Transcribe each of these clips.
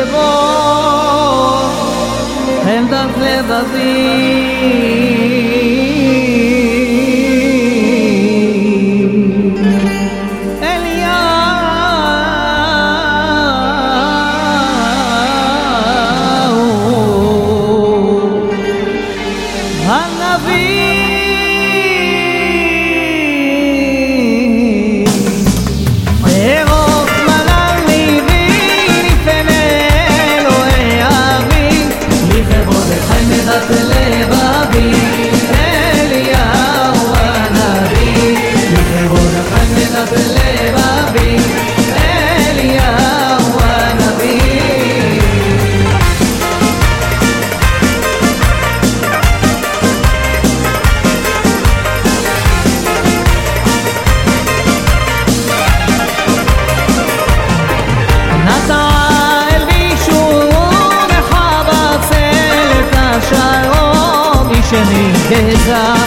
εγώ εν τα θλέτα Anavir is up.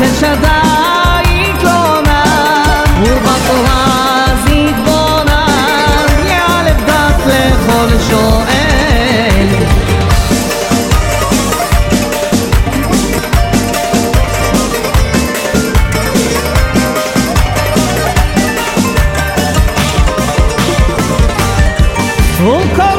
ושדה יקלונה ובתורה זיכרונה מאלף דת לכל שואל הוא כל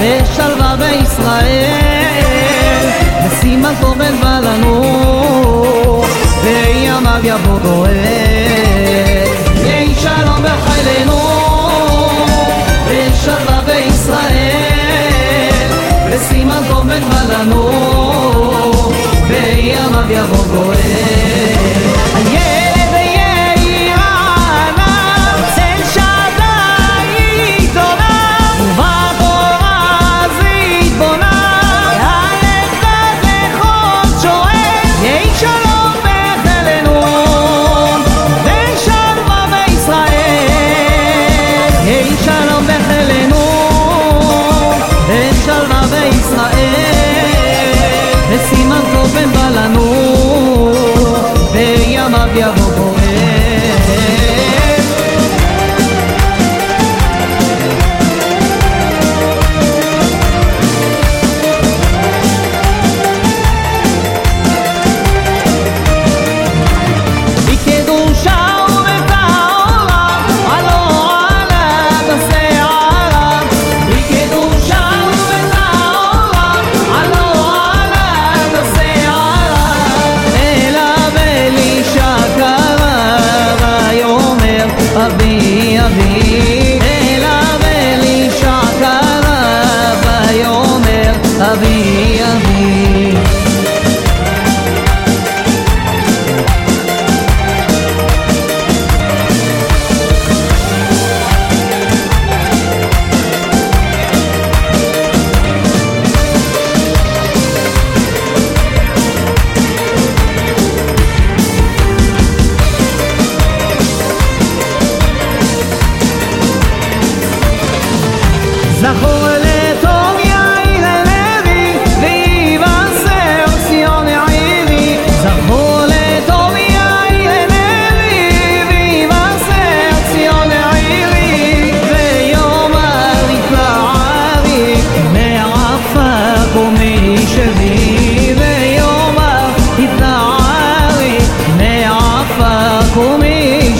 ושלווה בישראל. וסימן טוב בא לנו וימיו יבוא גואל. יהי שלום בחיילנו ושלווה בישראל. וסימן טוב בא לנו וימיו יבוא גואל.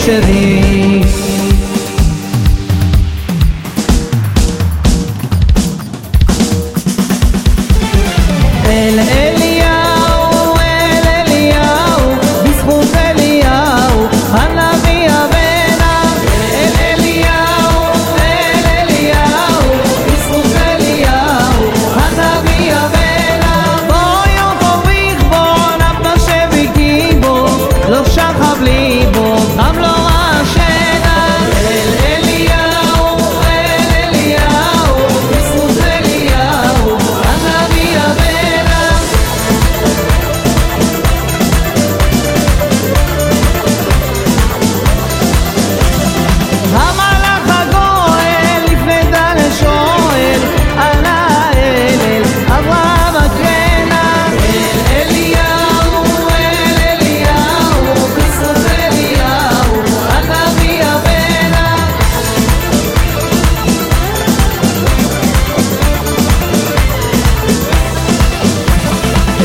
ശരീ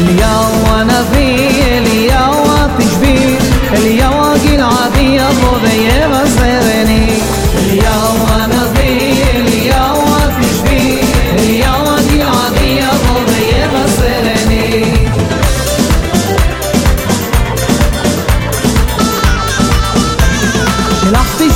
اليوم أنا في اليوا تشبيه اليوا العادية فضي مصيرني اليوم أنا في اليوا تشبيه اليوا العادية فضي مصيرني شلحتش